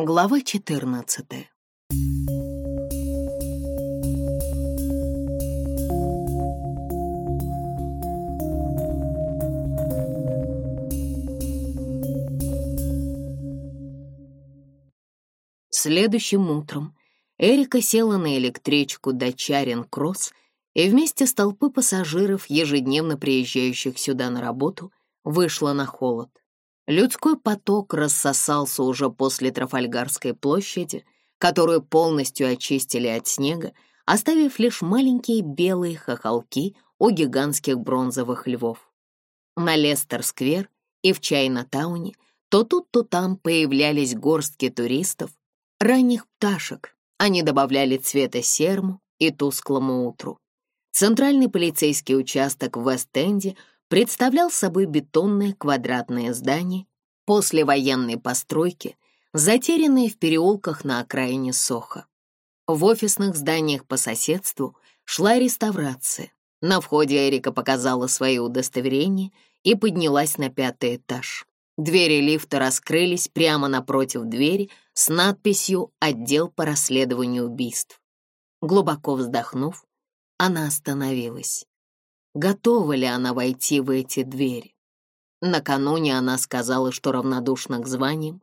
Глава 14 Следующим утром Эрика села на электричку до Чарин-Кросс и вместе с толпой пассажиров, ежедневно приезжающих сюда на работу, вышла на холод. Людской поток рассосался уже после Трафальгарской площади, которую полностью очистили от снега, оставив лишь маленькие белые хохолки у гигантских бронзовых львов. На Лестер-сквер и в Чайна-тауне то тут, то там появлялись горстки туристов, ранних пташек. Они добавляли цвета серму и тусклому утру. Центральный полицейский участок в Вест-Энде — представлял собой бетонное квадратное здание послевоенной постройки, затерянное в переулках на окраине Соха. В офисных зданиях по соседству шла реставрация. На входе Эрика показала свое удостоверение и поднялась на пятый этаж. Двери лифта раскрылись прямо напротив двери с надписью «Отдел по расследованию убийств». Глубоко вздохнув, она остановилась готова ли она войти в эти двери. Накануне она сказала, что равнодушна к званиям,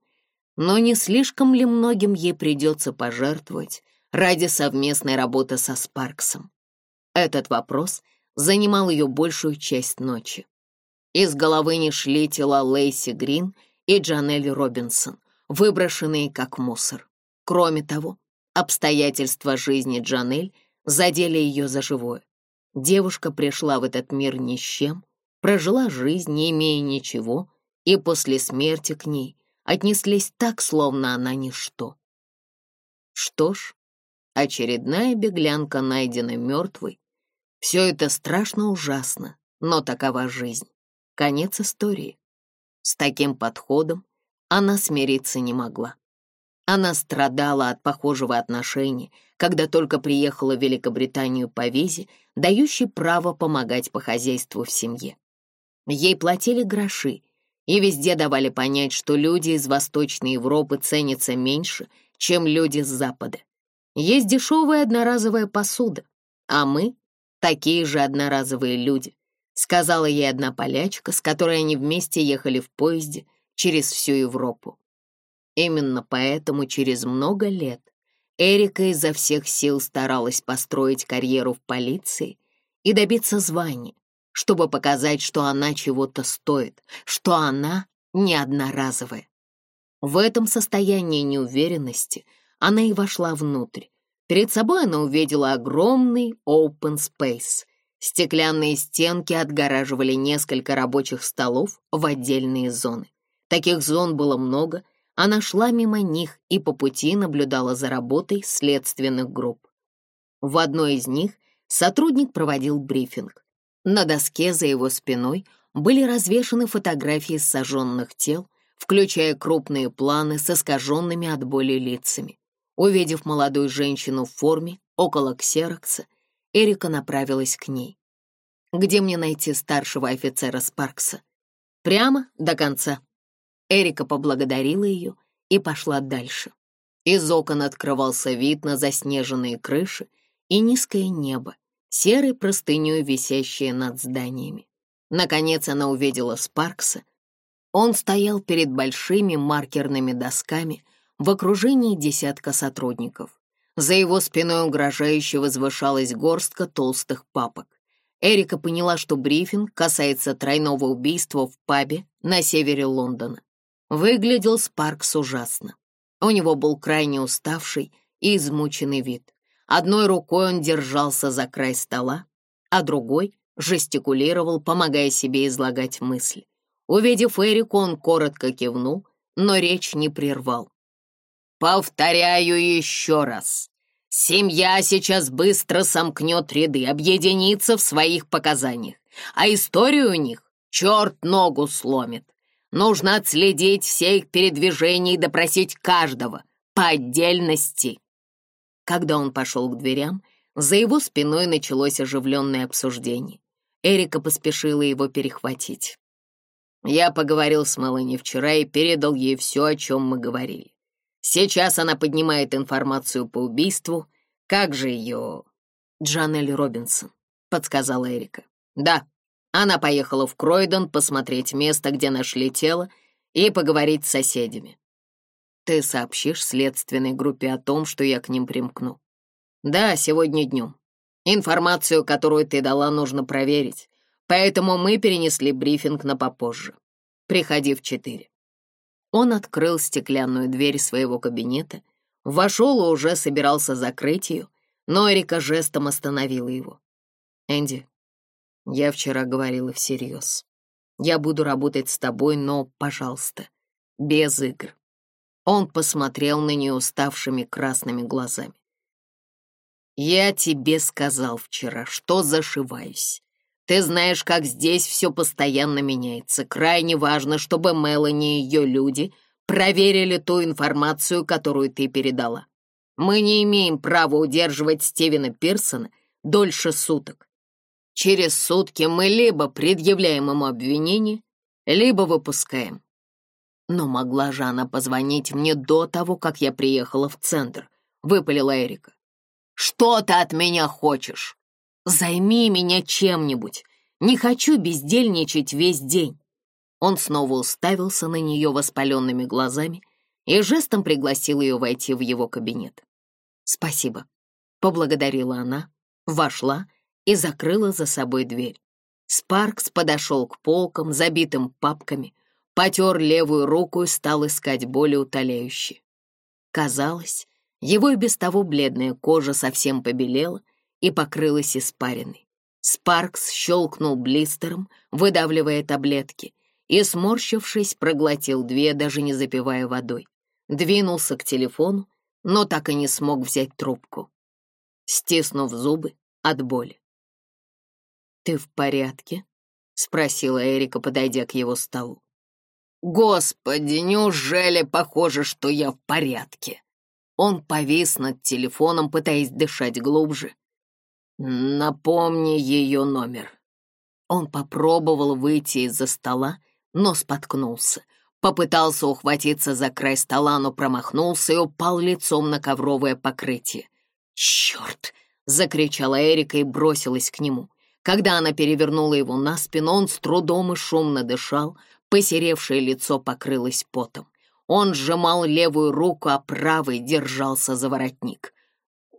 но не слишком ли многим ей придется пожертвовать ради совместной работы со Спарксом? Этот вопрос занимал ее большую часть ночи. Из головы не шли тела Лейси Грин и Джанель Робинсон, выброшенные как мусор. Кроме того, обстоятельства жизни Джанель задели ее за живое. Девушка пришла в этот мир ни с чем, прожила жизнь, не имея ничего, и после смерти к ней отнеслись так, словно она ничто. Что ж, очередная беглянка найдена мертвой. Все это страшно ужасно, но такова жизнь. Конец истории. С таким подходом она смириться не могла. Она страдала от похожего отношения, когда только приехала в Великобританию по визе, дающей право помогать по хозяйству в семье. Ей платили гроши, и везде давали понять, что люди из Восточной Европы ценятся меньше, чем люди с Запада. Есть дешевая одноразовая посуда, а мы — такие же одноразовые люди, сказала ей одна полячка, с которой они вместе ехали в поезде через всю Европу. Именно поэтому через много лет Эрика изо всех сил старалась построить карьеру в полиции и добиться звания, чтобы показать, что она чего-то стоит, что она не одноразовая. В этом состоянии неуверенности она и вошла внутрь. Перед собой она увидела огромный open space. Стеклянные стенки отгораживали несколько рабочих столов в отдельные зоны. Таких зон было много — она шла мимо них и по пути наблюдала за работой следственных групп. В одной из них сотрудник проводил брифинг. На доске за его спиной были развешаны фотографии сожженных тел, включая крупные планы с искаженными от боли лицами. Увидев молодую женщину в форме около ксерокса, Эрика направилась к ней. «Где мне найти старшего офицера Спаркса?» «Прямо до конца», Эрика поблагодарила ее и пошла дальше. Из окон открывался вид на заснеженные крыши и низкое небо, серой простыней, висящее над зданиями. Наконец она увидела Спаркса. Он стоял перед большими маркерными досками в окружении десятка сотрудников. За его спиной угрожающе возвышалась горстка толстых папок. Эрика поняла, что брифинг касается тройного убийства в пабе на севере Лондона. Выглядел Спаркс ужасно. У него был крайне уставший и измученный вид. Одной рукой он держался за край стола, а другой жестикулировал, помогая себе излагать мысль. Увидев Эрику, он коротко кивнул, но речь не прервал. «Повторяю еще раз. Семья сейчас быстро сомкнет ряды, объединится в своих показаниях, а историю у них черт ногу сломит. Нужно отследить все их передвижения и допросить каждого по отдельности». Когда он пошел к дверям, за его спиной началось оживленное обсуждение. Эрика поспешила его перехватить. Я поговорил с Мелани вчера и передал ей все, о чем мы говорили. Сейчас она поднимает информацию по убийству. Как же ее... Джанель Робинсон, подсказала Эрика. Да, она поехала в Кройден посмотреть место, где нашли тело, и поговорить с соседями. Ты сообщишь следственной группе о том, что я к ним примкну? Да, сегодня днем. Информацию, которую ты дала, нужно проверить, поэтому мы перенесли брифинг на попозже. Приходи в четыре. Он открыл стеклянную дверь своего кабинета, вошел и уже собирался закрыть ее, но Эрика жестом остановила его. «Энди, я вчера говорила всерьез. Я буду работать с тобой, но, пожалуйста, без игр. Он посмотрел на нее уставшими красными глазами. «Я тебе сказал вчера, что зашиваюсь. Ты знаешь, как здесь все постоянно меняется. Крайне важно, чтобы Мелани и ее люди проверили ту информацию, которую ты передала. Мы не имеем права удерживать Стивена Пирсона дольше суток. Через сутки мы либо предъявляем ему обвинение, либо выпускаем. Но могла же она позвонить мне до того, как я приехала в центр, выпалила Эрика. Что ты от меня хочешь? Займи меня чем-нибудь. Не хочу бездельничать весь день. Он снова уставился на нее воспаленными глазами и жестом пригласил ее войти в его кабинет. «Спасибо», — поблагодарила она, вошла и закрыла за собой дверь. Спаркс подошел к полкам, забитым папками, потер левую руку и стал искать более утоляющие. Казалось, его и без того бледная кожа совсем побелела и покрылась испариной. Спаркс щелкнул блистером, выдавливая таблетки, и, сморщившись, проглотил две, даже не запивая водой. Двинулся к телефону, но так и не смог взять трубку. Стиснув зубы от боли, «Ты в порядке?» — спросила Эрика, подойдя к его столу. «Господи, неужели похоже, что я в порядке?» Он повис над телефоном, пытаясь дышать глубже. «Напомни ее номер». Он попробовал выйти из-за стола, но споткнулся. Попытался ухватиться за край стола, но промахнулся и упал лицом на ковровое покрытие. «Черт!» — закричала Эрика и бросилась к нему. Когда она перевернула его на спину, он с трудом и шумно дышал, посеревшее лицо покрылось потом. Он сжимал левую руку, а правой держался за воротник.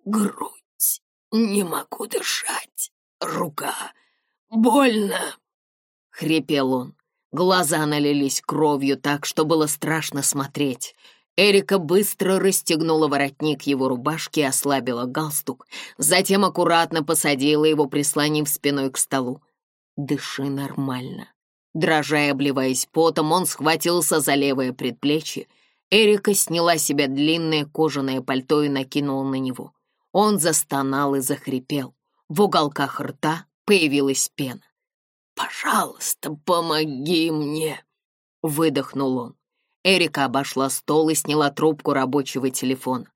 «Грудь! Не могу дышать! Рука! Больно!» — хрипел он. Глаза налились кровью так, что было страшно смотреть — Эрика быстро расстегнула воротник его рубашки и ослабила галстук, затем аккуратно посадила его, прислонив спиной к столу. «Дыши нормально». Дрожа и обливаясь потом, он схватился за левое предплечье. Эрика сняла себя длинное кожаное пальто и накинула на него. Он застонал и захрипел. В уголках рта появилась пена. «Пожалуйста, помоги мне!» — выдохнул он. Эрика обошла стол и сняла трубку рабочего телефона.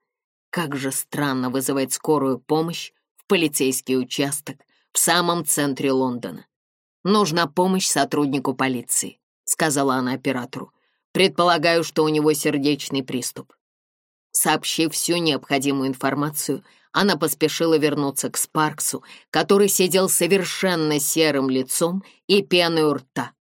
Как же странно вызывать скорую помощь в полицейский участок в самом центре Лондона. «Нужна помощь сотруднику полиции», — сказала она оператору. «Предполагаю, что у него сердечный приступ». Сообщив всю необходимую информацию, она поспешила вернуться к Спарксу, который сидел совершенно серым лицом и пеной у рта.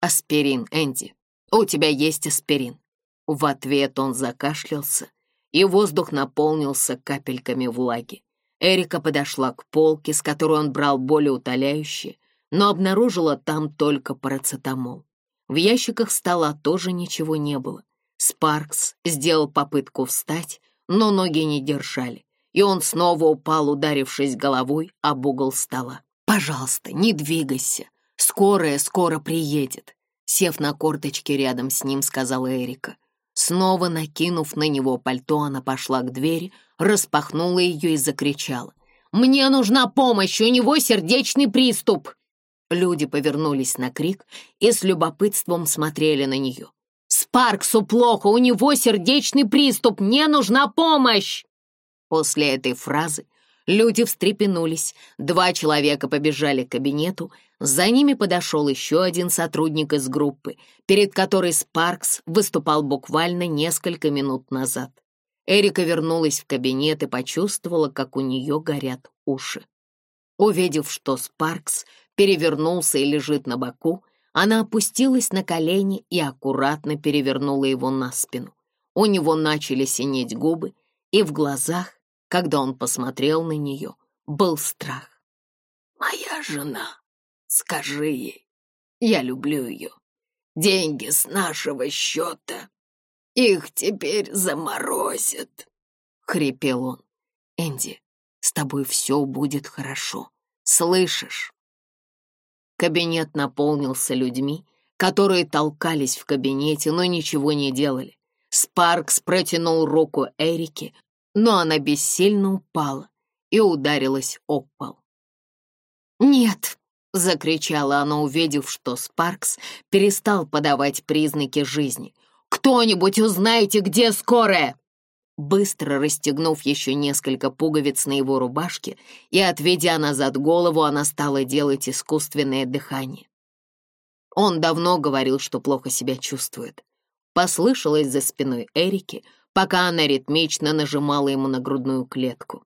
«Аспирин, Энди», а у тебя есть аспирин». В ответ он закашлялся, и воздух наполнился капельками влаги. Эрика подошла к полке, с которой он брал болеутоляющее, но обнаружила там только парацетамол. В ящиках стола тоже ничего не было. Спаркс сделал попытку встать, но ноги не держали, и он снова упал, ударившись головой об угол стола. «Пожалуйста, не двигайся. Скорая скоро приедет». Сев на корточки рядом с ним, сказала Эрика. Снова накинув на него пальто, она пошла к двери, распахнула ее и закричала. «Мне нужна помощь! У него сердечный приступ!» Люди повернулись на крик и с любопытством смотрели на нее. «Спарксу плохо! У него сердечный приступ! Мне нужна помощь!» После этой фразы Люди встрепенулись, два человека побежали к кабинету, за ними подошел еще один сотрудник из группы, перед которой Спаркс выступал буквально несколько минут назад. Эрика вернулась в кабинет и почувствовала, как у нее горят уши. Увидев, что Спаркс перевернулся и лежит на боку, она опустилась на колени и аккуратно перевернула его на спину. У него начали синеть губы, и в глазах когда он посмотрел на нее, был страх. «Моя жена, скажи ей, я люблю ее. Деньги с нашего счета, их теперь заморозят», — хрипел он. «Энди, с тобой все будет хорошо, слышишь?» Кабинет наполнился людьми, которые толкались в кабинете, но ничего не делали. Спаркс протянул руку Эрике, но она бессильно упала и ударилась об пол. «Нет!» — закричала она, увидев, что Спаркс перестал подавать признаки жизни. «Кто-нибудь узнаете, где скорая?» Быстро расстегнув еще несколько пуговиц на его рубашке и отведя назад голову, она стала делать искусственное дыхание. Он давно говорил, что плохо себя чувствует. Послышалось за спиной Эрики — пока она ритмично нажимала ему на грудную клетку.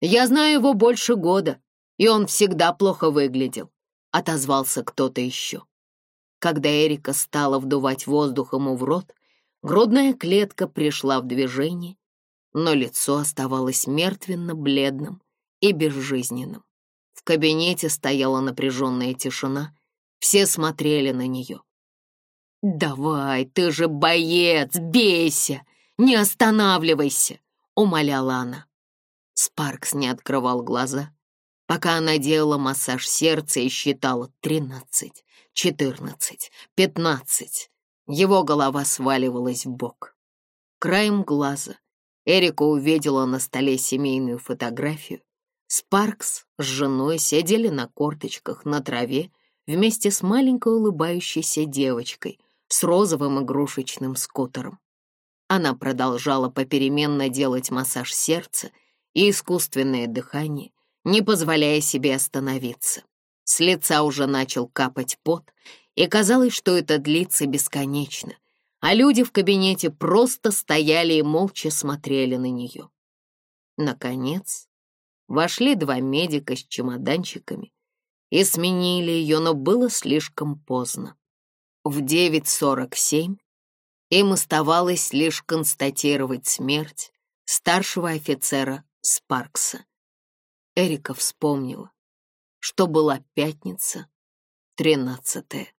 «Я знаю его больше года, и он всегда плохо выглядел», — отозвался кто-то еще. Когда Эрика стала вдувать воздух ему в рот, грудная клетка пришла в движение, но лицо оставалось мертвенно-бледным и безжизненным. В кабинете стояла напряженная тишина, все смотрели на нее. «Давай, ты же боец, бейся! Не останавливайся!» — умоляла она. Спаркс не открывал глаза, пока она делала массаж сердца и считала тринадцать, четырнадцать, пятнадцать. Его голова сваливалась в бок. Краем глаза Эрика увидела на столе семейную фотографию. Спаркс с женой сидели на корточках на траве вместе с маленькой улыбающейся девочкой — с розовым игрушечным скутером. Она продолжала попеременно делать массаж сердца и искусственное дыхание, не позволяя себе остановиться. С лица уже начал капать пот, и казалось, что это длится бесконечно, а люди в кабинете просто стояли и молча смотрели на нее. Наконец, вошли два медика с чемоданчиками и сменили ее, но было слишком поздно в 9.47 им оставалось лишь констатировать смерть старшего офицера Спаркса. Эрика вспомнила, что была пятница, 13